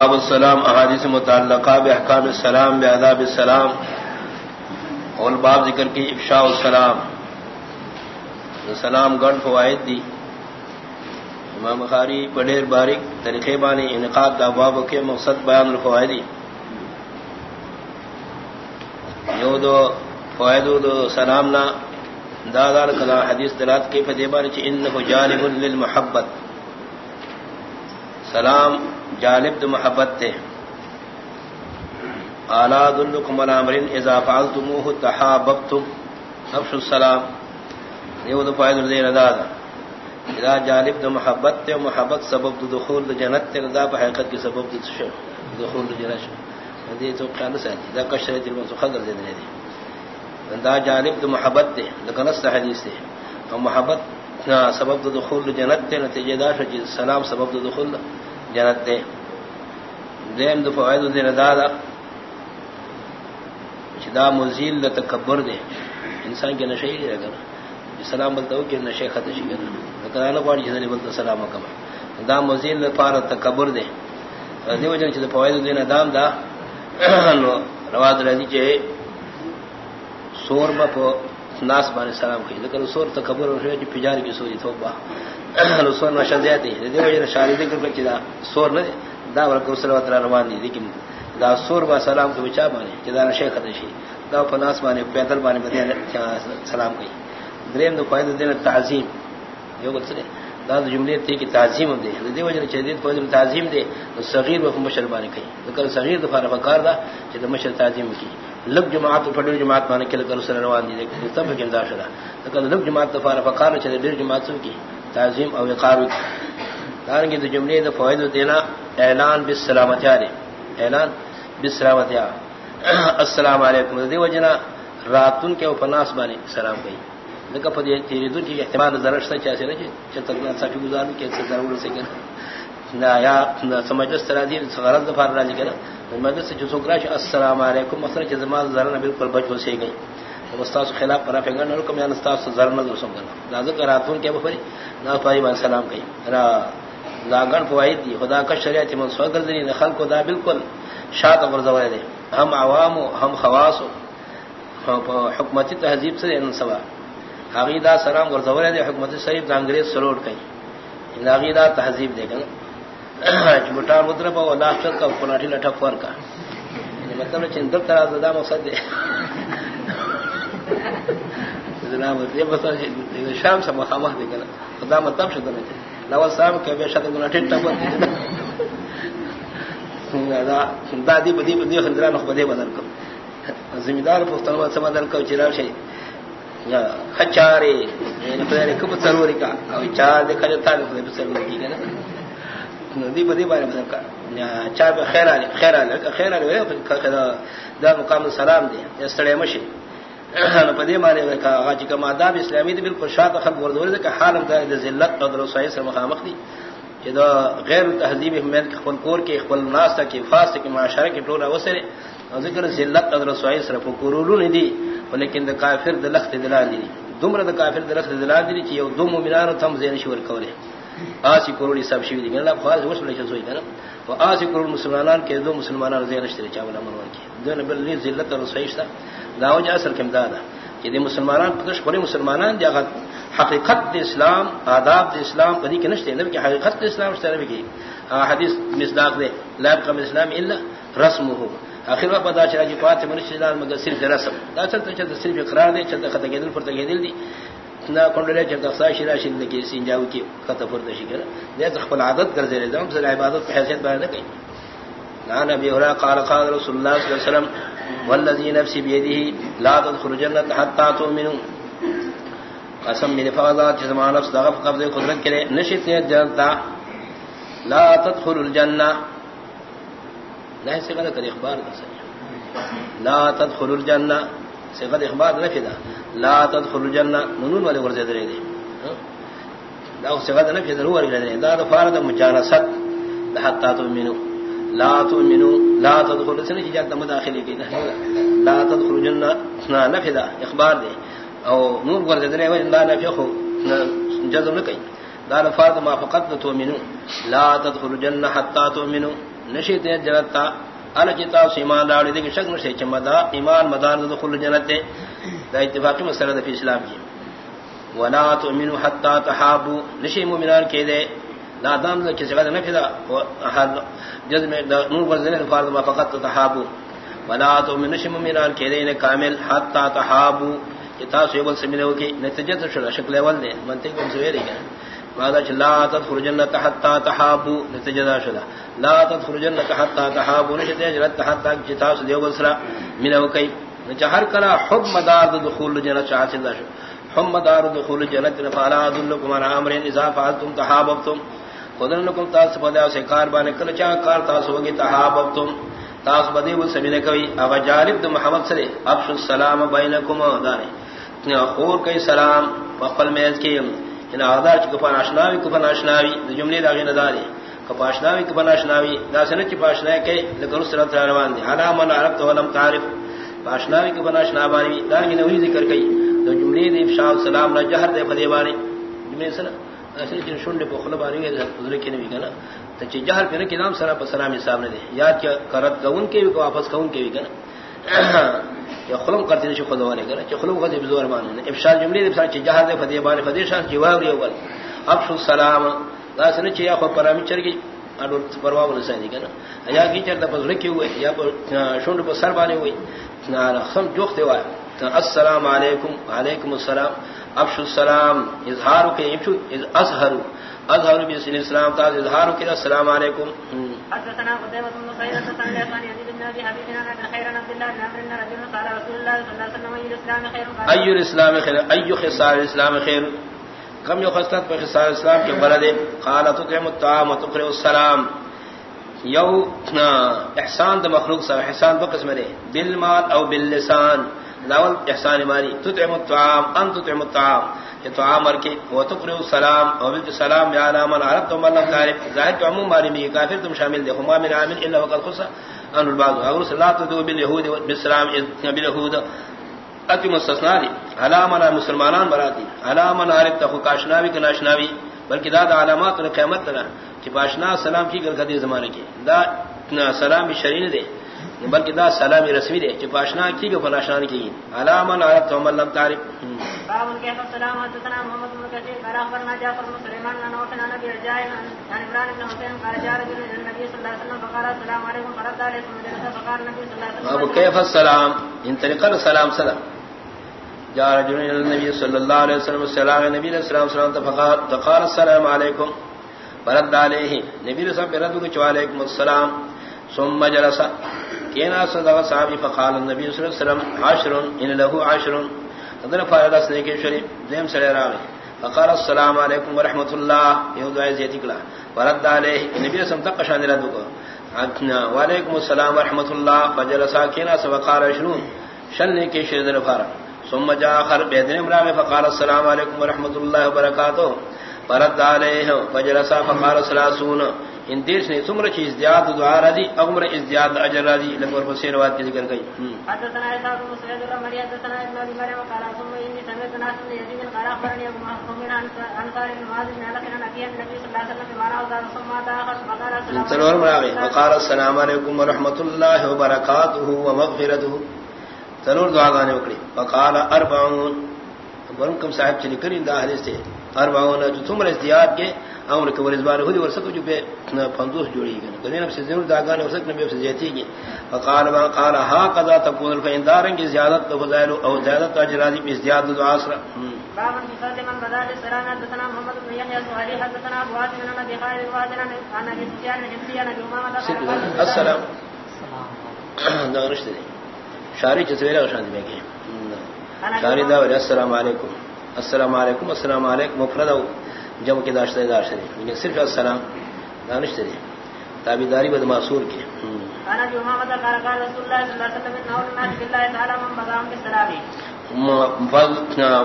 اب السلام، احادیث متعلقہ بحکام السلام بآداب السلام، اور باب ذکر کی افشاء السلام۔ سلام گڑ فوائد دی۔ امام خاری پڈیر باریک طریقے بانی انعقاد دا باب کے مقصد بیان الفوائدی یو دو فوائد دو سلام نا دادار کلا حدیث دلات کے فدی بانی چی انہو جانب للمحبت۔ سلام جانب دو محبت تے۔ اعلی دلکم الامرین اذا فعلتموه تحاببتم۔ افشو السلام۔ یہ دو فائد دے رضا دا۔ اذا جانب دو محبت تے، محبت سبب دو دخول دو جنت تے، رضا پا حقیقت کی سبب دو دخول دو جنت دے تو خیال ساتھی دا کشر دل منسو خضر دے دے دا جانب دو محبت تے لکنست حدیث تے۔ محبت سبب دخول جنت تے نتیجہ دا شو سلام سبب دخول جنت دے دیم دو فوائد دے ردادا چدا مزیل دا تکبر دے انسان کے نشے دے اگر سلام بلتا ہو کہ نشے خطر شکر لیکن آنا پاڑی چیزا بلتا سلام کما دا مزیل دا پارا تکبر دے دی وجہ چیزا فوائد دے ندام دا رواد رضی چے سور با پو ناس بانے سلام کئی لیکن سور تکبر رشوے چی پجار کی سوری توبا سور نشا زیادی دی وجہ شاری ذکر کر چیزا سور نہ دا ورکو صلوات اللہ روان دی لیکن دا سور با سلام کو بچا بانے چیزا نشے خطر شی دا پناس بانے پیدل بانے بدیا سلام کئی دریم دو قائد دین تعظیم یو گل دا جملے تے کی تعظیم دے۔ دی وجہ چیزید قائد تعظیم دے صغیر و مشر بانے کئی لیکن صغیر دفار فکار دا چیزا مشر تعظیم کی لب جماعت پڑھو جماعت مانے کے لگا رسول روان دی لیکن تب حکم داشرہ لیکن لب جماعت دفار فکار چیزا دیر جماعت سو کی تعظیم او وقار دارنگی دو جملے دا فوائد دینا اعلان بالسلامتی آرے اعلان بالسلامتی آرے السلام علیکم۔ دی وجنا راتن کے اوپناس بانے سلام گئی لکہ پدی تیری دن کی احتمال ضرر سے چاہتے رہے چترنا صافی گزارن کے سے ضرور سے کر نا یا سمجھ سرا دی غرض دفار راضی کرا مدد سے جو سکراش السلام علیکم۔ مثلا کہ زمان ضرر بالکل بچ ہو سے گئی۔ استاد خلاف پر پھنگا نہ کم یان استاد سے ضرر نہ دو کرنا لازم کراتون کے بفری نہ پای با سلام کہی۔ را، لاگن فوائد دی خدا کا شریعت من سو کر دی خلق کو دا، بالکل شاط اور زوائے دے۔ ہم عوام ہم خواص حکمتی تہذیب سے ان سوا۔ عقیدہ سلام اور زوائے دے، حکمت شریف دا انگریز سلوٹ کہیں عقیدہ تہذیب دے کنا چمٹا مدرب و لاشت کا پناٹی لٹھا فور کا مطلب چندر طرح زدہ مقصد دے شام سے مخامہ دے گا خدا مطلب شدہ میں نو سام کے بے شک گنا ٹھٹا پر دادی بدی بدی خندرا نخ بدے بدل کو ذمہ دار پختہ سے بدل کو چرا شے کھچارے نے پہلے کب ضروری کا او چار دے کھلے تا دے ضروری کی نا ندی بدی بارے بدل کا چا خیر علی خیر علی خیر علی دا مقام سلام دے استڑے مشی پدے مارے کا غاجی کا ماداب اسلامی دے بالکل شاط خلق ور دور دے کہ حالم دا ذلت اور رسوائی سے مخامخ دی کہ دا غیر تہذیب احمد کے خپل کور کے خپل ناس تک فاس کے معاشرے کے ٹولا وسرے ذکر ذلت اور رسوائی سے فکرولو نہیں دی لیکن دا کافر دا لخت دلال دی دمر دا کافر دا لخت دلال دی کہ یو دو مومنان تم زین شور کولے آسی کروڑی سب شوی دی. اللہ خاص وش لے سوئی کنا و آسی کروڑ مسلمانان کے دو مسلمانان زین اشتری چاولا منوان کی دو نبی ذلت اور رسوائی سے داو جا اصل کم دادا کہ دے مسلمانان پتش پورے مسلمانان دے اگر حقیقت دے اسلام، آداب دے اسلام پدی کے نشتے نبی کی حقیقت دے اسلام اشتے نبی کی حدیث مصداق دے لا يبقى من الاسلام الا رسمه. اخر وقت پتا چلا کہ فاطمہ من الاسلام مگر صرف رسم. دا چلتا چلتا صرف اقرار دے چلتا خطا گیدل پر تگیدل دی نہ کنڈلے چلتا خصا شرا شرا کی سنجاو کی خطا پر دشی کر دے خپل عادت کر دے دم سے عبادت حیثیت بیان نہ کہیں نہ نبی اور قال قال رسول اللہ صلی اللہ علیہ وسلم والذي نفسي بيده لا تدخل الجنة حتى تؤمنوا قسم من فضات جسمان نفس دغف قبض قدرت کرے نشت جنتا لا تدخل الجنة لا سيغل كده اخبار لا تدخل الجنة سيغل اخبار نفدا لا تدخل الجنة. ننون والي ورزي دري دي لا سيغل نفدا هو ورزي دري دا فارد مجانست حتى تؤمنوا لا تؤمنوا لا تدخل سنه کی جاتا مداخلی کی لا تدخل جنہ نا نفدا اخبار دے او نور ور دے و لا نفخو جزم نہ کہیں لا فرض ما فقط تؤمنوا لا تدخل جنہ حتى تؤمنوا نشی تے جنت تا ال چتا ایمان داڑی دے شک نشی چمدا ایمان مدار دخول جنت تے دا اتفاقی مسئلہ فی اسلام کی. ولا تؤمنوا حتى تحابوا. نشی مومنان کے دے. لا دام دے کہ جگہ نہ کسی قدر نفدا جذب نور وزن فرض ما فقط تحابوا ولا تؤمنوا نشی مومنان کے دے. نے کامل. حتى تحابوا. کتاب سے بول سمجھو کہ نتیجہ تو شکل اول دے. منطق کو سوے رہی ہے ماذا لا تدخل الجنه حتى تحابوا نتجدا شدا. لا تدخل الجنه حتى تحابوا نشته جنت حتى جتاس دیو بسرا من وكي جہر کلا حب مدار دخول الجنه چاہتے دا حب مدار دخول الجنه فلا ادلكم على امر اذا فعلتم تحاببتم. خدن تاس بدا سے کار بان کل چا کار تاس ہوگی تحاببتم. تاس بدی و سبیل کوي اوا جانب محمد صلی افش السلام بینکم دار خور کئی سلام. وقل میز کی ان آدار چ کفن اشناوی کفن اشناوی جملے دا غین داری کفن اشناوی کفن اشناوی دا سن چ پاشنا کہ لگر سرت روان دی حالا من عرب تو لم تعرف۔ پاشناوی کفن اشناوی دا غین وہی ذکر کئی۔ تو جملے دی افشاء سلام نہ جہر دے فدی بانی جملے سن اصل چ شونڈے کو خلبا نہیں ہے حضور کی نبی کنا۔ تو چ جہر پھر کہ نام سلام سلام حساب نے دے یاد کیا کرت گون کے بھی واپس کون کے بھی کنا۔ یا خلم کرتے ہیں خود والے کرا کہ خلم کرتے بزور مان نے افشال جملے دے سچ جہاد دے فدی بان فدی شان جواب ری اول افش السلام، دا سن چ یا خود پرامی چر گئی اڈو پروا ول سن کنا یا کی چر دا پس رکھی ہوئے، یا شونڈ پر سر بانے ہوئے۔ نا، خم جوخ دے السلام علیکم وعلیکم السلام۔ افش السلام اظہار کے اظہر اظہر بسم السلام تعالی اظہار کے السلام علیکم. حدثنا قتيبة بن سعيد حدثنا لسان يزيد بن ابي حبيب عن خير عبد الله بن عمرو بن رجل قال رسول الله صلى الله عليه وسلم اي الاسلام خير؟ اي الاسلام خير؟ اي خصال الاسلام خير؟ الاسلام کے بلد قال تطعم الطعام وتقرئ السلام. یو احسان د مخلوق سے احسان دو قسم دے. بالمال او باللسان. لاول احسان مانی، تطعم الطعام، ان تطعم الطعام. کہ تو عامر کے وہ تو تقرئ السلام او بال سلام یا علی من عرفت من لم ظاہر کہ عموم ماری میں کافر تم شامل دے ہما من عامل الا وقد خص ان البعض، اگر صلاۃ تو بالیہود بالسلام بالیہود اتی مستثنا دی علامہ مسلمانان براتی. علامہ عرفت خو کاشناوی کہ ناشناوی. بلکہ دا علامات قیامت تھا کہ باشنا سلام کی گل زمانے کی. دا سلام شرین دے. بلکہ دا سلام رسمی دے کہ پاشنا کی گو پاشنا کی علامہ عرب تو من لم تعرف. باب كيف السلام حدثنا محمد بن كثير قال اخبرنا جعفر بن سليمان عن وفن عن ابي رجاء عن عمران بن حسين قال جاء رجل الى النبي صلى الله عليه وسلم فقال السلام عليكم فرد عليكم جلس فقال النبي صلى الله عليه وسلم ابو كيف السلام ان طريق السلام جاء رجل الى النبي صلى الله عليه وسلم السلام النبي صلى الله عليه وسلم فقال السلام عليكم. فرد عليه. نبی رسول اللہ رد کو علیکم السلام. ثم جلس. کینا صدق صحابی فقال النبي صلی اللہ علیہ وسلم عشر ان له عشر ادنا فائدہ سنے کے شریف دیم سڑے راوی فقال السلام علیکم ورحمۃ اللہ۔ یہ دعا زیادی کلا۔ ورد علیہ نبی رسول تک شان رد کو۔ وعلیکم السلام ورحمۃ اللہ۔ فجلس کینا سبقال عشرون۔ شن کے شری در فار ثم جاء اخر بيدن امرا فقال السلام علیکم ورحمۃ اللہ وبرکاتہ۔ فرد علیہ فجلس فقال السلام ان دیش نے سمر چیز ازدیاد دعا رضی اغمر ازدیاد اجر رضی لگور پسیر وات کی ذکر گئی حدثنا ایسا بن مسعود الرملی حدثنا ابن ابی مریم قال ثم انی سمعت ناس من یزید قال اخبرني ابو محمد عن انصار بن معاذ بن علق ان النبي صلى الله عليه وسلم بمعنى وزار ثم داخل فقال السلام عليكم وقال السلام عليكم ورحمه الله وبركاته ومغفرته تنور دعا گانے وکڑی فقال اربعون۔ برکم صاحب چلی کرین دا حدیث تھے اربعون جو تم ازدیاد کے امر کے ورز بار ہوئی جو بے پندوس جوڑی گئی کدی نفس ضرور داغان ورسک نبی سے جیتی گی فقال ما قال ها قضا تكون فاندارن کی زیادت تو فضائل او زیادت اجر راضی زیادت دعا اسرا باب مثال من السلام حدثنا محمد بن يحيى حدثنا ابو عاصم بن ابي خالد وادنا عن ابي سفيان بن السلام دا رشتہ شاری چسویرا شان دی میں شاری دا السلام علیکم السلام علیکم السلام علیکم مفرد جمع کی داشتہ شریف لیکن صرف السلام دانش تری تابیداری بد معصور کی۔ انا جو محمد قال قال رسول اللہ صلی اللہ علیہ وسلم الناس بالله تعالی من بغام بالسلام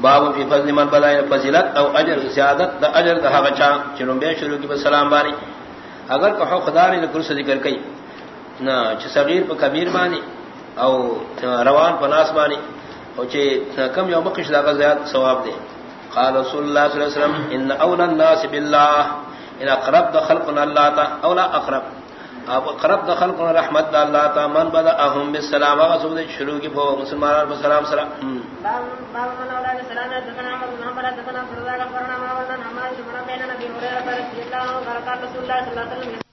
باب فی فضل من بلائے فضیلت او اجر زیادت دا اجر دا غچا چنم بے شروع کی سلام بانی۔ اگر کہ خدا نے سے ذکر کئی نہ چ صغیر پر کبیر بانی او روان پناس بانی۔ او کم یوم قش دا زیاد ثواب دے قال رسول الله صلى الله عليه وسلم ان اولى الناس بالله ان اقرب خلقنا الله تا اولا اقرب اب قرب دخل رحمت اللہ تا من بدا اهم بالسلام و سود شروع کی بو مسلمان و سلام سلام باب باب من اولاد ما رسول صلی وسلم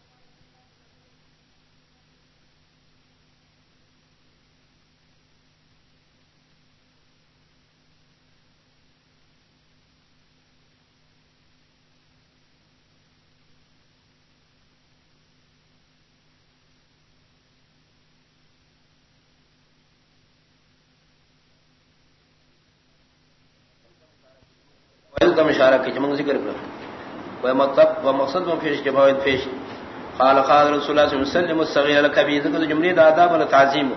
کا اشارہ کہ جمع ذکر کرو وہ مطلب و مقصد میں پیش کے باوجود پیش۔ قال قال رسول اللہ صلی اللہ علیہ وسلم الصغير الكبير ذکر جملے دا آداب و تعظیم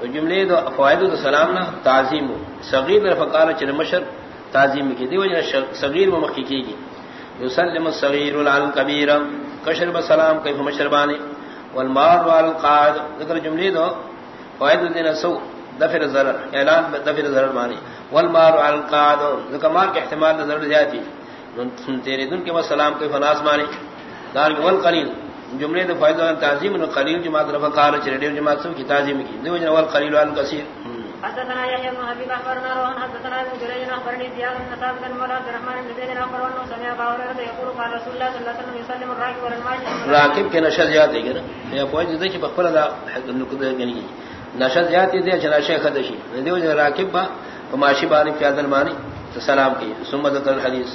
و جملے دا فوائد و سلام نہ تعظیم صغیر فقال چر مشر تعظیم کی۔ دی وجہ صغیر و مخی کی گی يسلم الصغير على الكبير کشر بسلام کیف مشربانی والمار والقاد ذکر جملے دا فوائد دین سو۔ دفر ضرر اعلان دفر ضرر مانی والمار على ذکر مار کے احتمال ضرر زیادتی تیرے دن کے بعد سلام کے فناس مانی دار ول قلیل. جملے دے فائدہ تعظیم نو قلیل جماعت رفع قال چڑے جماعت سب کی تعظیم کی دو جن ول قلیل وال کثیر. حدثنا يحيى بن ابي بكر روان حدثنا ابن جريج اخبرني زياد بن ثابت بن مولى عبد الرحمن بن زيد اخبر انه سمع ابا هريره يقول قال رسول الله صلى الله عليه وسلم يسلم الراكب والماشي راكب کے نشد زیاد ہے نا یہ پوائنٹ دے کہ بخبر دا نقطہ یعنی نشد زیاد دے چنا شیخ دشی دیو راکب با معاشی بانی پیادل مانی سلام کی سمت الحدیث